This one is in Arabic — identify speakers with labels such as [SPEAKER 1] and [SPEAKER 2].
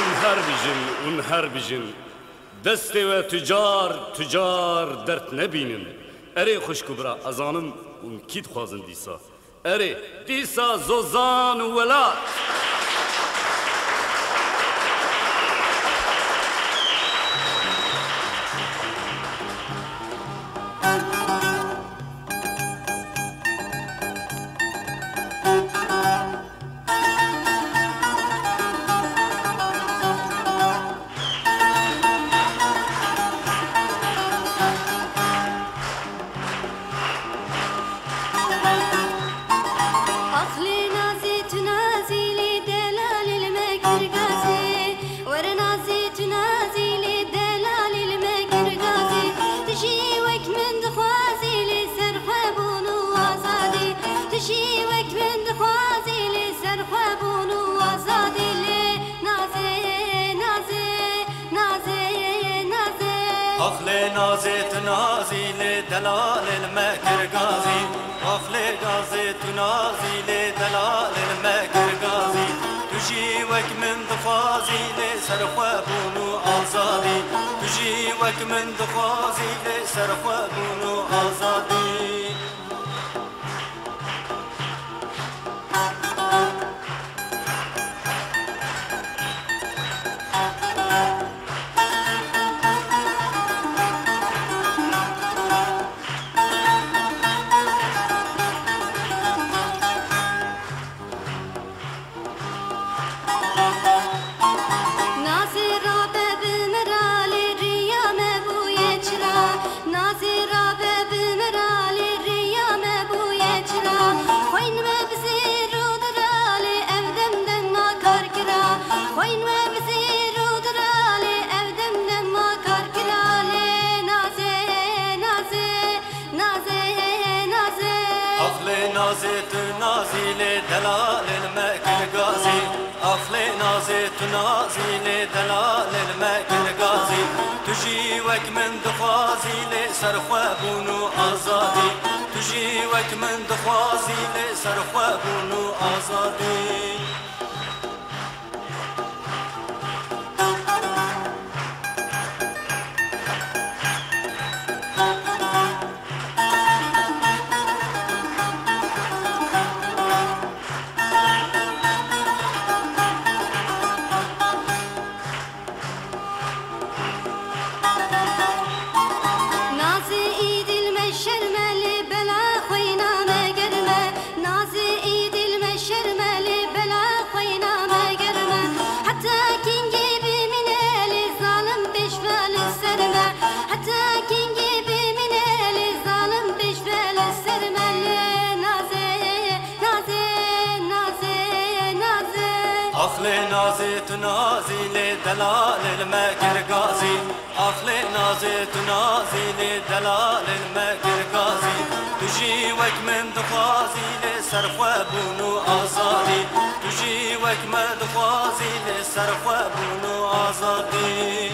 [SPEAKER 1] Un unher bijin, unher bijin. Destê ve tücar, tücar dert nebînin. Erê xuşku bira ezanim û kî dixwazin dîsa. Erê dîsa zozan û welat.
[SPEAKER 2] أخلي نازي تنازي
[SPEAKER 3] لدلال المكر غازي أخلي غازي تنازي لدلال المكر غازي تجي وك من دخوازي لسرخ بونو آزادي تجي وك من دخوازي لسرخ بونو آزادي
[SPEAKER 2] نازي
[SPEAKER 3] تنازي لدلال المكر غازي أخلي نازي تنازي لدلال المكر غازي تجي وك من دخوازي لسرخ بونو آزادي تجي وك من دخوازي لسرخ بونو آزادي أخلي نازي تنازي لدلال المكر غازي أخلي نازي تنازي لدلال المكر غازي تجي وك من دخوازي لسرخ بونو آزادي. تجي وك من دخوازي لسرخ بونو آزادي.